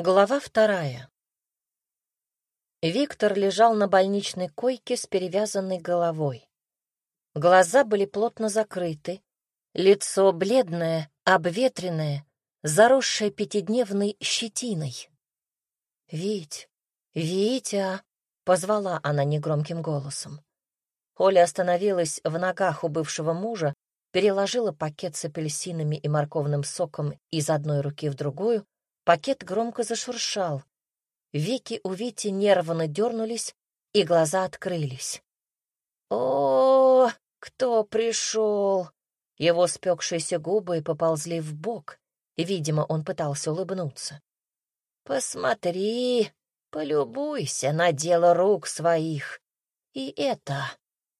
Глава вторая. Виктор лежал на больничной койке с перевязанной головой. Глаза были плотно закрыты, лицо бледное, обветренное, заросшее пятидневной щетиной. «Вить, Витя!» — позвала она негромким голосом. Оля остановилась в ногах у бывшего мужа, переложила пакет с апельсинами и морковным соком из одной руки в другую, пакет громко зашуршал. Веки у Вити нервно дернулись, и глаза открылись. «О, кто пришел?» Его спекшиеся губы поползли в бок, и, видимо, он пытался улыбнуться. «Посмотри, полюбуйся на дело рук своих. И это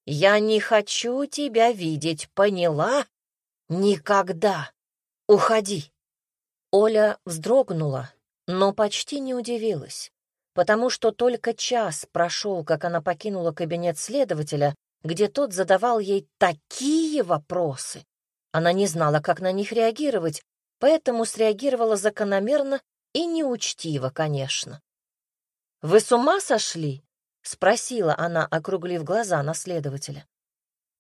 я не хочу тебя видеть, поняла? Никогда. Уходи. Оля вздрогнула, но почти не удивилась, потому что только час прошел, как она покинула кабинет следователя, где тот задавал ей такие вопросы. Она не знала, как на них реагировать, поэтому среагировала закономерно и неучтиво, конечно. «Вы с ума сошли?» — спросила она, округлив глаза на следователя.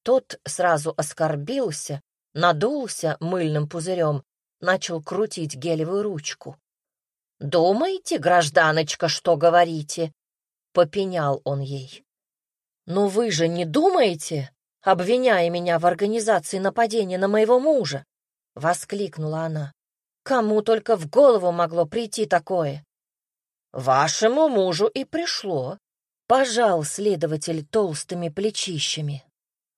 Тот сразу оскорбился, надулся мыльным пузырем, начал крутить гелевую ручку. «Думаете, гражданочка, что говорите?» — попенял он ей. «Но вы же не думаете, обвиняя меня в организации нападения на моего мужа?» — воскликнула она. «Кому только в голову могло прийти такое?» «Вашему мужу и пришло», Пожал следователь толстыми плечищами.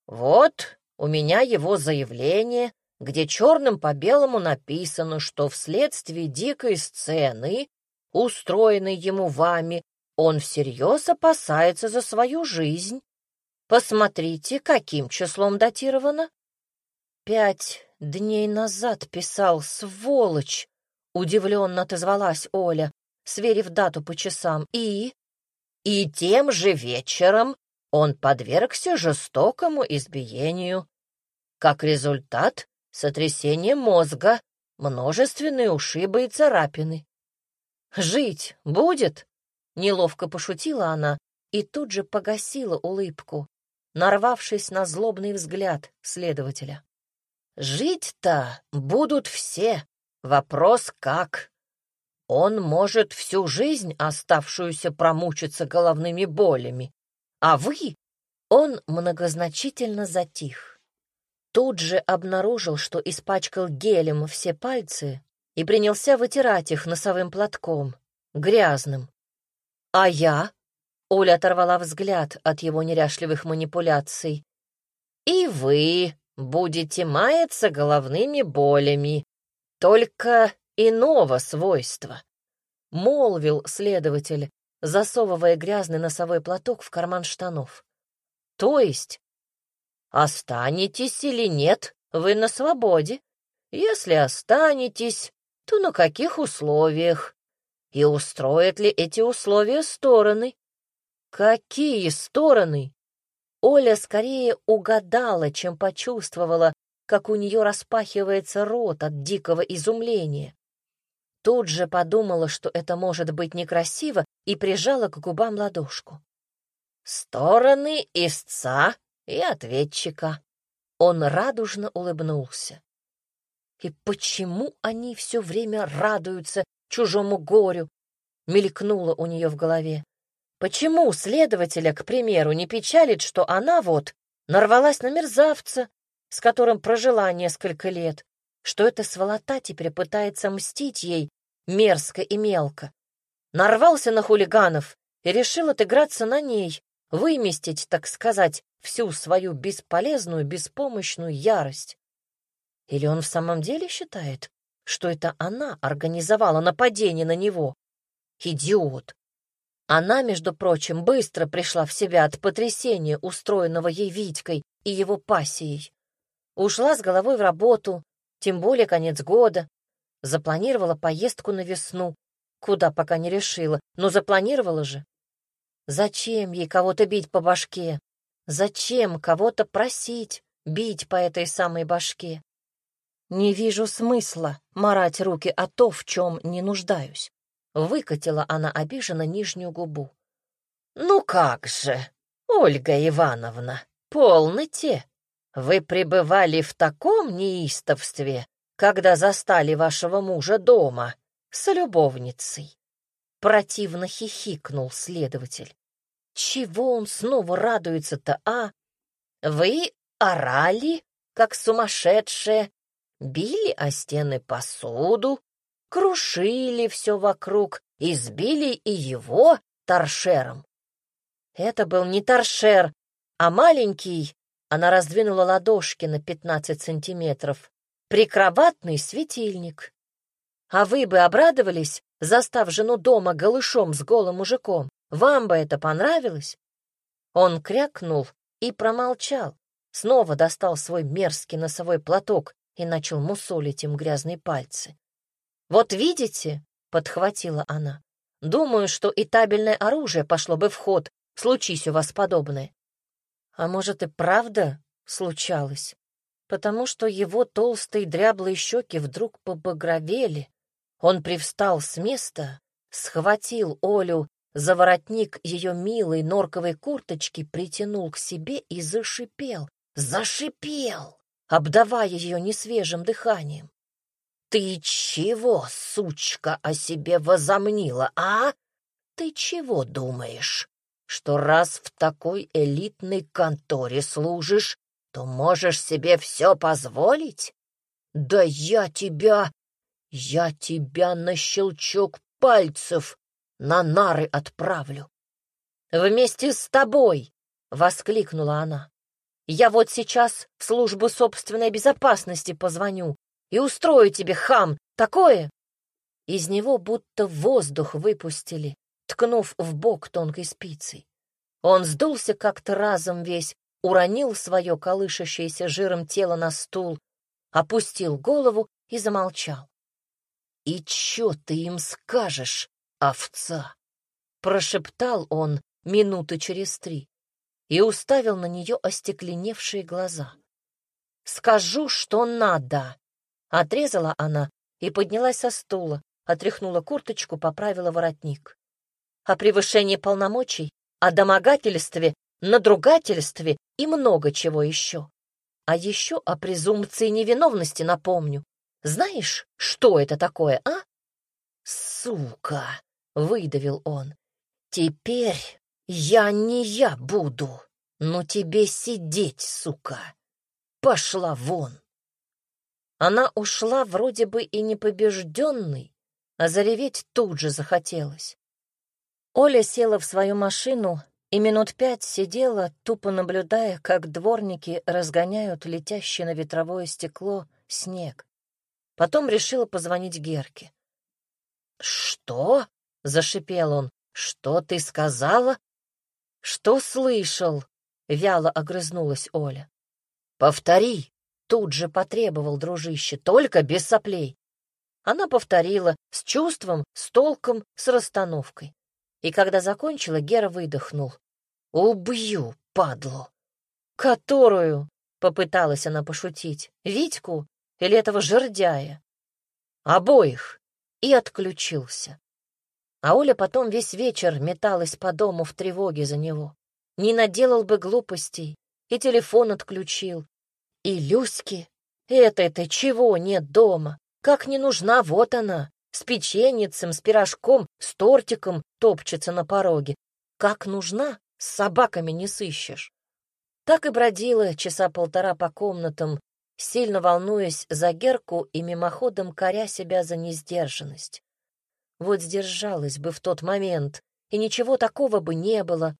«Вот у меня его заявление, где черным по белому написано, что вследствие дикой сцены, устроенной ему вами, он всерьез опасается за свою жизнь. Посмотрите, каким числом датировано. Пять дней назад писал, сволочь, удивленно отозвалась Оля, сверив дату по часам. И и тем же вечером он подвергся жестокому избиению. Как результат — сотрясение мозга, множественные ушибы и царапины. «Жить будет?» — неловко пошутила она и тут же погасила улыбку, нарвавшись на злобный взгляд следователя. «Жить-то будут все. Вопрос как?» Он может всю жизнь оставшуюся промучиться головными болями. А вы...» Он многозначительно затих. Тут же обнаружил, что испачкал гелем все пальцы и принялся вытирать их носовым платком, грязным. «А я?» — Оля оторвала взгляд от его неряшливых манипуляций. «И вы будете маяться головными болями, только иного свойства», — молвил следователь, засовывая грязный носовой платок в карман штанов. «То есть, останетесь или нет, вы на свободе. Если останетесь, то на каких условиях? И устроят ли эти условия стороны? Какие стороны? Оля скорее угадала, чем почувствовала, как у нее распахивается рот от дикого изумления. Тут же подумала, что это может быть некрасиво, и прижала к губам ладошку. «Стороны истца и ответчика». Он радужно улыбнулся. И почему они все время радуются чужому горю? Мелькнуло у нее в голове. Почему следователя, к примеру, не печалит, что она вот нарвалась на мерзавца, с которым прожила несколько лет, что эта сволота теперь пытается мстить ей мерзко и мелко. Нарвался на хулиганов и решил отыграться на ней, выместить, так сказать, всю свою бесполезную, беспомощную ярость. Или он в самом деле считает, что это она организовала нападение на него? Идиот! Она, между прочим, быстро пришла в себя от потрясения, устроенного ей Витькой и его пассией. Ушла с головой в работу, тем более конец года. Запланировала поездку на весну, куда пока не решила, но запланировала же. Зачем ей кого-то бить по башке? Зачем кого-то просить бить по этой самой башке? Не вижу смысла марать руки о то, в чем не нуждаюсь. Выкатила она обиженно нижнюю губу. «Ну как же, Ольга Ивановна, полноте! Вы пребывали в таком неистовстве, когда застали вашего мужа дома с любовницей!» Противно хихикнул следователь. «Чего он снова радуется-то, а? Вы орали, как сумасшедшие, били о стены посуду, крушили все вокруг, избили и его торшером. Это был не торшер, а маленький, она раздвинула ладошки на пятнадцать сантиметров, прикроватный светильник. А вы бы обрадовались, застав жену дома голышом с голым мужиком? Вам бы это понравилось? Он крякнул и промолчал, снова достал свой мерзкий носовой платок и начал мусолить им грязные пальцы. «Вот видите?» — подхватила она. «Думаю, что и табельное оружие пошло бы в ход, случись у вас подобное». А может и правда случалось, потому что его толстые дряблые щеки вдруг побагровели. Он привстал с места, схватил Олю за воротник ее милой норковой курточки, притянул к себе и зашипел, зашипел, обдавая ее несвежим дыханием. «Ты чего, сучка, о себе возомнила, а? Ты чего думаешь, что раз в такой элитной конторе служишь, то можешь себе все позволить? Да я тебя... Я тебя на щелчок пальцев на нары отправлю. Вместе с тобой, — воскликнула она. Я вот сейчас в службу собственной безопасности позвоню и устрою тебе, хам, такое!» Из него будто воздух выпустили, ткнув в бок тонкой спицей. Он сдулся как-то разом весь, уронил свое колышащееся жиром тело на стул, опустил голову и замолчал. «И чё ты им скажешь, овца?» — прошептал он минуты через три и уставил на нее остекленевшие глаза. «Скажу, что надо!» Отрезала она и поднялась со стула, отряхнула курточку, поправила воротник. О превышении полномочий, о домогательстве, надругательстве и много чего еще. А еще о презумпции невиновности напомню. Знаешь, что это такое, а? Сука, выдавил он. Теперь я не я буду, но тебе сидеть, сука. Пошла вон. Она ушла вроде бы и непобежденной, а зареветь тут же захотелось. Оля села в свою машину и минут пять сидела, тупо наблюдая, как дворники разгоняют летящий на ветровое стекло снег. Потом решила позвонить Герке. «Что?» — зашипел он. «Что ты сказала?» «Что слышал?» — вяло огрызнулась Оля. «Повтори», Тут же потребовал дружище, только без соплей. Она повторила, с чувством, с толком, с расстановкой. И когда закончила, Гера выдохнул. «Убью, падлу!» «Которую?» — попыталась она пошутить. «Витьку или этого жердяя?» «Обоих!» И отключился. А Оля потом весь вечер металась по дому в тревоге за него. Не наделал бы глупостей, и телефон отключил, и Люськи? Это-то чего нет дома? Как не нужна, вот она, с печеницем, с пирожком, с тортиком топчется на пороге. Как нужна, с собаками не сыщешь. Так и бродила часа полтора по комнатам, сильно волнуясь за Герку и мимоходом коря себя за несдержанность. Вот сдержалась бы в тот момент, и ничего такого бы не было.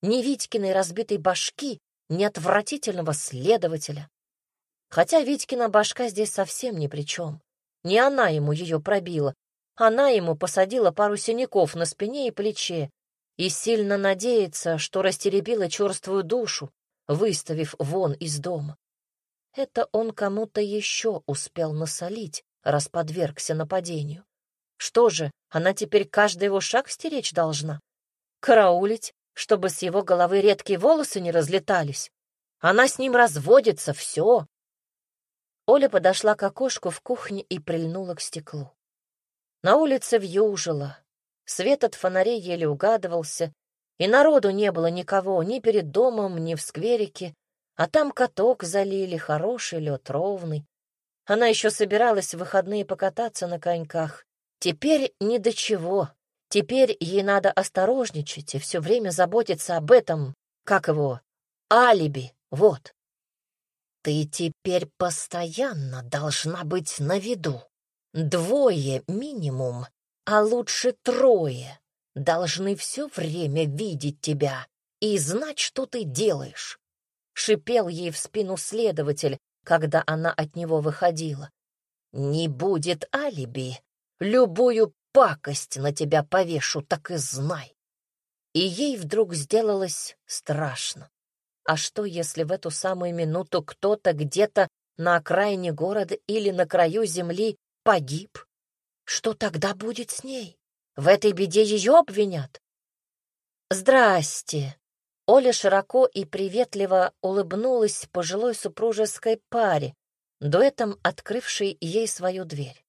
Ни Витькиной разбитой башки, ни отвратительного следователя. Хотя Витькина башка здесь совсем ни при чем. Не она ему ее пробила. Она ему посадила пару синяков на спине и плече и сильно надеется, что растеребила черствую душу, выставив вон из дома. Это он кому-то еще успел насолить, раз подвергся нападению. Что же, она теперь каждый его шаг стеречь должна? Караулить, чтобы с его головы редкие волосы не разлетались? Она с ним разводится, все, Оля подошла к окошку в кухне и прильнула к стеклу. На улице вьюжило, Свет от фонарей еле угадывался, и народу не было никого ни перед домом, ни в скверике, а там каток залили, хороший лед, ровный. Она еще собиралась в выходные покататься на коньках. Теперь ни до чего. Теперь ей надо осторожничать и все время заботиться об этом, как его, алиби, вот. Ты теперь постоянно должна быть на виду. Двое минимум, а лучше трое должны все время видеть тебя и знать, что ты делаешь. Шипел ей в спину следователь, когда она от него выходила. Не будет алиби, любую пакость на тебя повешу, так и знай. И ей вдруг сделалось страшно. А что, если в эту самую минуту кто-то где-то на окраине города или на краю земли погиб? Что тогда будет с ней? В этой беде ее обвинят? «Здрасте!» Оля широко и приветливо улыбнулась пожилой супружеской паре, дуэтом открывшей ей свою дверь.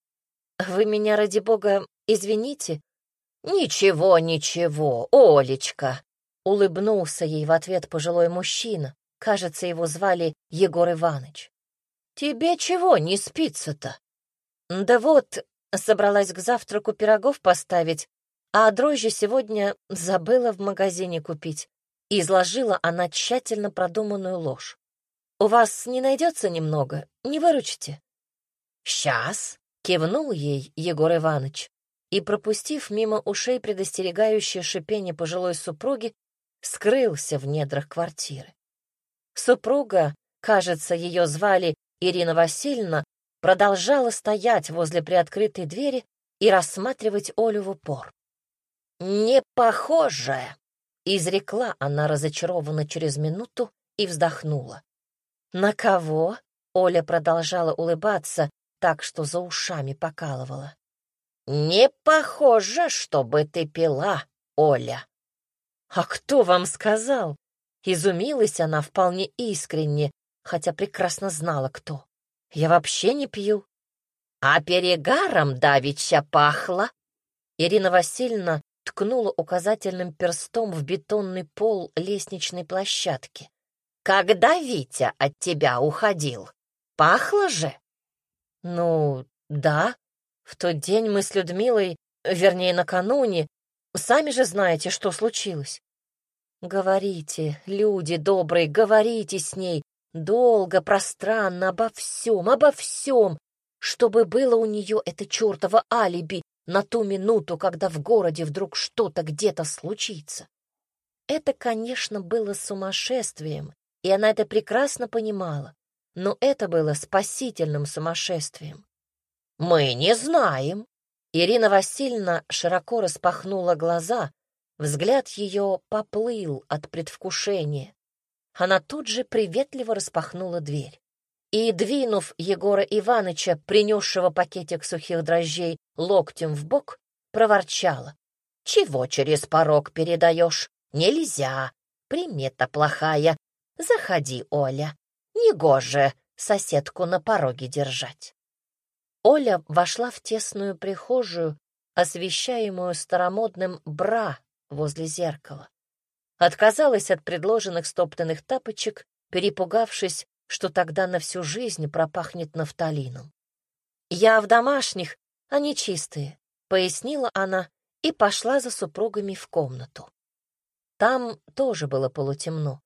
«Вы меня, ради бога, извините?» «Ничего, ничего, Олечка!» — улыбнулся ей в ответ пожилой мужчина. Кажется, его звали Егор Иванович. «Тебе чего не спится-то?» «Да вот, собралась к завтраку пирогов поставить, а дрожжи сегодня забыла в магазине купить». Изложила она тщательно продуманную ложь. «У вас не найдется немного? Не выручите?» «Сейчас!» — кивнул ей Егор Иванович и, пропустив мимо ушей предостерегающее шипение пожилой супруги, скрылся в недрах квартиры. Супруга, кажется, ее звали Ирина Васильевна, продолжала стоять возле приоткрытой двери и рассматривать Олю в упор. «Не похожая!» — изрекла она разочарованно через минуту и вздохнула. «На кого?» — Оля продолжала улыбаться, так что за ушами покалывала. «Не похоже, чтобы ты пила, Оля». «А кто вам сказал?» Изумилась она вполне искренне, хотя прекрасно знала, кто. «Я вообще не пью». «А перегаром давеча пахло?» Ирина Васильевна ткнула указательным перстом в бетонный пол лестничной площадки. «Когда Витя от тебя уходил? Пахло же?» «Ну, да. В тот день мы с Людмилой, вернее, накануне, сами же знаете, что случилось. Говорите, люди добрые, говорите с ней, долго, пространно, обо всем, обо всем, чтобы было у нее это чертово алиби на ту минуту, когда в городе вдруг что-то где-то случится. Это, конечно, было сумасшествием, и она это прекрасно понимала, но это было спасительным сумасшествием. «Мы не знаем». Ирина Васильевна широко распахнула глаза, взгляд ее поплыл от предвкушения. Она тут же приветливо распахнула дверь и, двинув Егора Ивановича, принесшего пакетик сухих дрожжей, локтем в бок, проворчала. «Чего через порог передаешь? Нельзя. Примета плохая. Заходи, Оля. Негоже соседку на пороге держать». Оля вошла в тесную прихожую, освещаемую старомодным бра возле зеркала. Отказалась от предложенных стоптанных тапочек, перепугавшись, что тогда на всю жизнь пропахнет нафталином. «Я в домашних, они чистые», — пояснила она и пошла за супругами в комнату. Там тоже было полутемно.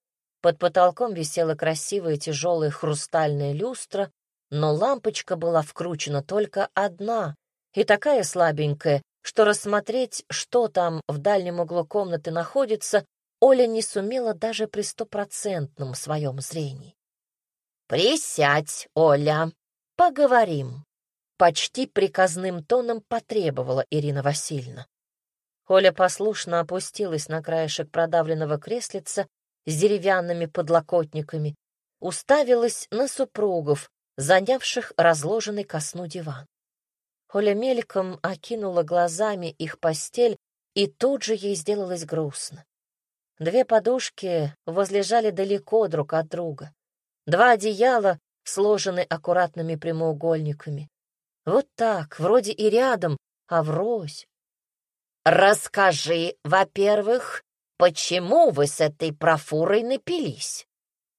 Под потолком висела красивая тяжелая хрустальная люстра, но лампочка была вкручена только одна и такая слабенькая, что рассмотреть, что там в дальнем углу комнаты находится, Оля не сумела даже при стопроцентном своем зрении. «Присядь, Оля, поговорим», — почти приказным тоном потребовала Ирина Васильевна. Оля послушно опустилась на краешек продавленного креслица с деревянными подлокотниками, уставилась на супругов, занявших разложенный ко сну диван. Оля мельком окинула глазами их постель, и тут же ей сделалось грустно. Две подушки возлежали далеко друг от друга. Два одеяла сложены аккуратными прямоугольниками. Вот так, вроде и рядом, а врозь. расскажи, во-первых, почему вы с этой профурой напились?»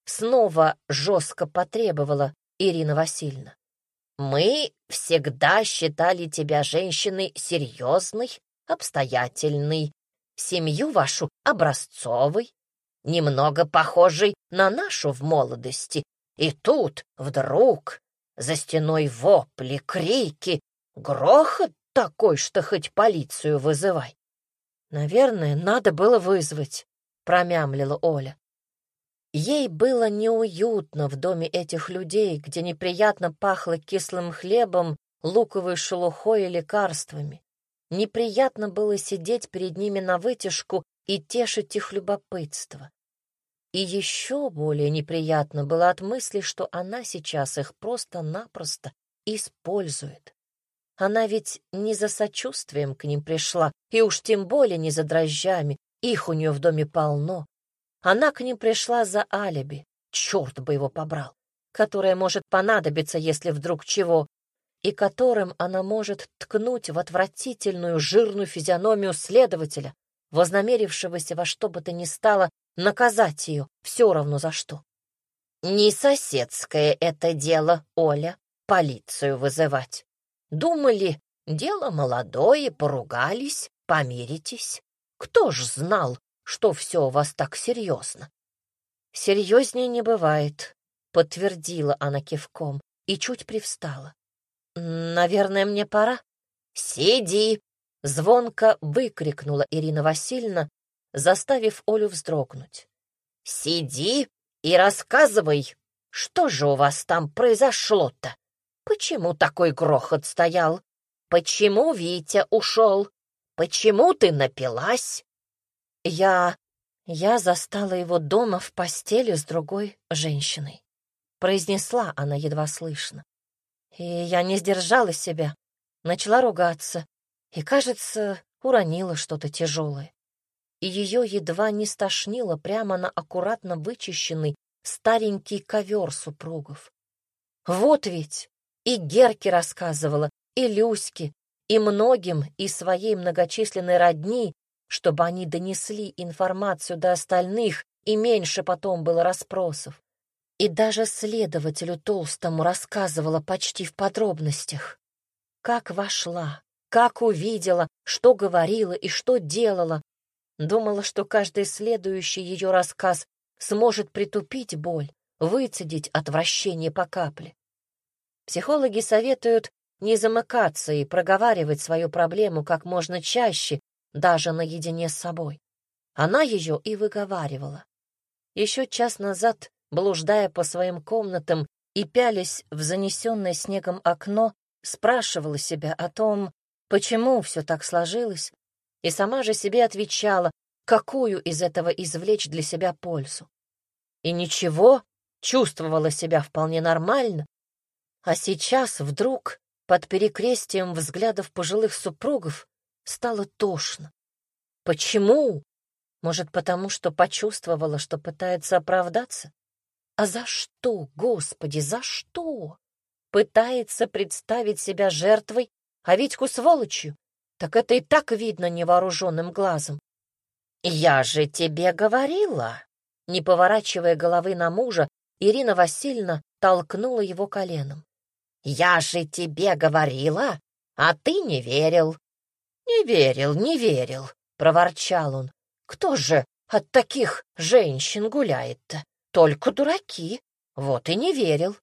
Снова жестко потребовала Ирина Васильевна. «Мы всегда считали тебя женщиной серьезной, обстоятельной, семью вашу образцовой, немного похожей на нашу в молодости. И тут вдруг за стеной вопли, крики, грохот такой, что хоть полицию вызывай. Наверное, надо было вызвать, промямлила Оля. Ей было неуютно в доме этих людей, где неприятно пахло кислым хлебом, луковой шелухой и лекарствами. Неприятно было сидеть перед ними на вытяжку и тешить их любопытство. И еще более неприятно было от мысли, что она сейчас их просто-напросто использует. Она ведь не за сочувствием к ним пришла, и уж тем более не за дрожжами, их у нее в доме полно. Она к ним пришла за алиби, черт бы его побрал, которое может понадобиться, если вдруг чего, и которым она может ткнуть в отвратительную жирную физиономию следователя, вознамерившегося во что бы то ни стало наказать ее, все равно за что. Не соседское это дело, Оля, полицию вызывать. Думали, дело молодое, поругались, помиритесь. Кто ж знал, что все у вас так серьезно? Серьезнее не бывает, подтвердила она кивком и чуть привстала. Наверное, мне пора. Сиди! Звонко выкрикнула Ирина Васильевна, заставив Олю вздрогнуть. «Сиди и рассказывай, что же у вас там произошло-то? Почему такой грохот стоял? Почему Витя ушел? Почему ты напилась?» «Я... я застала его дома в постели с другой женщиной», — произнесла она едва слышно. И я не сдержала себя, начала ругаться и, кажется, уронила что-то тяжелое и ее едва не стошнило прямо на аккуратно вычищенный старенький ковер супругов. Вот ведь и Герке рассказывала, и Люське, и многим из своей многочисленной родни, чтобы они донесли информацию до остальных, и меньше потом было расспросов. И даже следователю Толстому рассказывала почти в подробностях. Как вошла, как увидела, что говорила и что делала, Думала, что каждый следующий ее рассказ сможет притупить боль, выцедить отвращение по капле. Психологи советуют не замыкаться и проговаривать свою проблему как можно чаще, даже наедине с собой. Она ее и выговаривала. Еще час назад, блуждая по своим комнатам и пялясь в занесенное снегом окно, спрашивала себя о том, почему все так сложилось, и сама же себе отвечала, какую из этого извлечь для себя пользу. И ничего, чувствовала себя вполне нормально, а сейчас вдруг под перекрестием взглядов пожилых супругов стало тошно. Почему? Может, потому что почувствовала, что пытается оправдаться? А за что, Господи, за что? Пытается представить себя жертвой, а Витьку сволочью, так это и так видно невооруженным глазом. «Я же тебе говорила!» Не поворачивая головы на мужа, Ирина Васильевна толкнула его коленом. «Я же тебе говорила, а ты не верил!» «Не верил, не верил!» — проворчал он. «Кто же от таких женщин гуляет-то? Только дураки. Вот и не верил».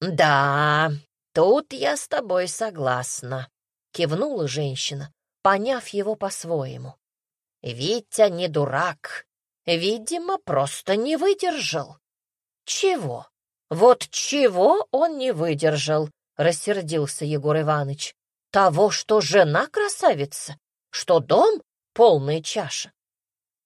«Да, тут я с тобой согласна», кивнула женщина, поняв его по-своему. Витя не дурак, видимо, просто не выдержал. Чего? Вот чего он не выдержал, рассердился Егор Иванович. Того, что жена красавица, что дом полная чаша.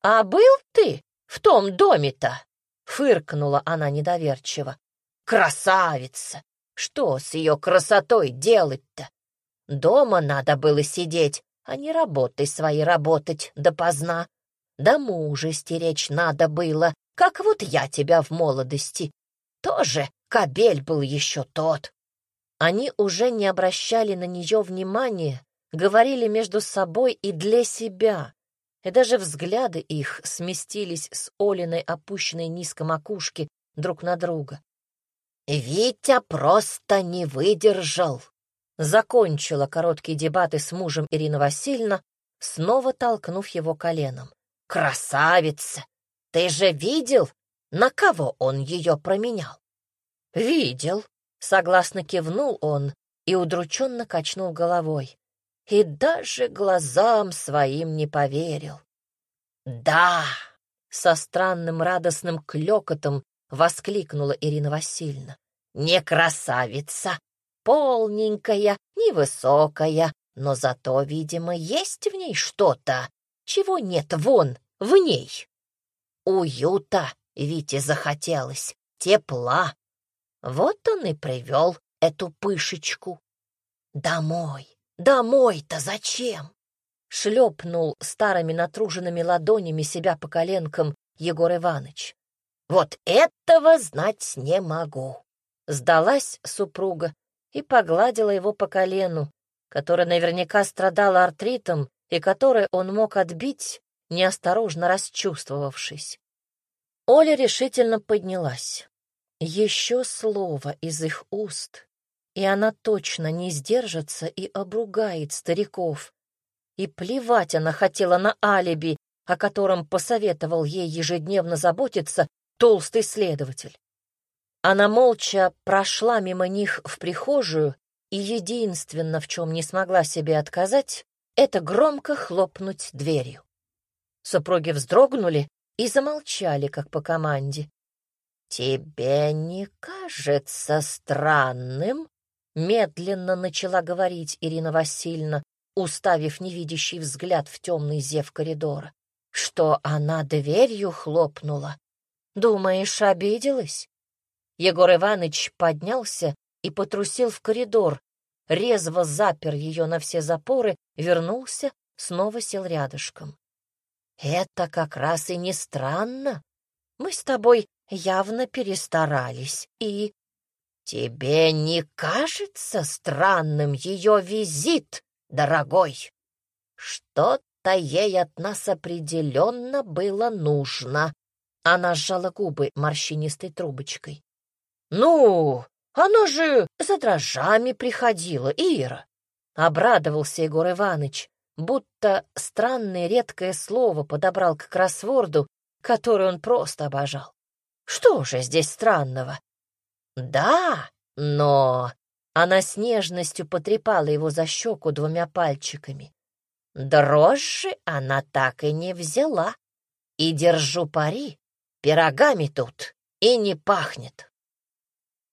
А был ты в том доме-то? Фыркнула она недоверчиво. Красавица! Что с ее красотой делать-то? Дома надо было сидеть, а не работой своей работать допоздна. Да мужа стеречь надо было, как вот я тебя в молодости. Тоже кобель был еще тот. Они уже не обращали на нее внимания, говорили между собой и для себя, и даже взгляды их сместились с Олиной опущенной низко макушки друг на друга. «Витя просто не выдержал!» Закончила короткие дебаты с мужем Ирина Васильевна, снова толкнув его коленом. «Красавица! Ты же видел, на кого он ее променял?» «Видел», — согласно кивнул он и удрученно качнул головой. И даже глазам своим не поверил. «Да!» — со странным радостным клёкотом воскликнула Ирина Васильевна. «Не красавица, полненькая, невысокая, но зато, видимо, есть в ней что-то, чего нет вон, в ней. Уюта Вите захотелось, тепла. Вот он и привел эту пышечку. Домой, домой-то зачем? Шлепнул старыми натруженными ладонями себя по коленкам Егор Иванович. Вот этого знать не могу. Сдалась супруга и погладила его по колену, которое наверняка страдало артритом и которое он мог отбить, неосторожно расчувствовавшись. Оля решительно поднялась. Еще слово из их уст, и она точно не сдержится и обругает стариков. И плевать она хотела на алиби, о котором посоветовал ей ежедневно заботиться толстый следователь. Она молча прошла мимо них в прихожую и единственно, в чем не смогла себе отказать, это громко хлопнуть дверью. Супруги вздрогнули и замолчали, как по команде. «Тебе не кажется странным?» — медленно начала говорить Ирина Васильевна, уставив невидящий взгляд в темный зев коридора. «Что она дверью хлопнула? Думаешь, обиделась?» Егор Иванович поднялся и потрусил в коридор, резво запер ее на все запоры, вернулся, снова сел рядышком. «Это как раз и не странно. Мы с тобой явно перестарались, и...» «Тебе не кажется странным ее визит, дорогой? Что-то ей от нас определенно было нужно». Она сжала губы морщинистой трубочкой. «Ну, оно же за дрожжами приходило, Ира!» Обрадовался Егор Иванович, будто странное редкое слово подобрал к кроссворду, который он просто обожал. «Что же здесь странного?» «Да, но...» Она с нежностью потрепала его за щеку двумя пальчиками. Дрожжи она так и не взяла. И держу пари, пирогами тут и не пахнет.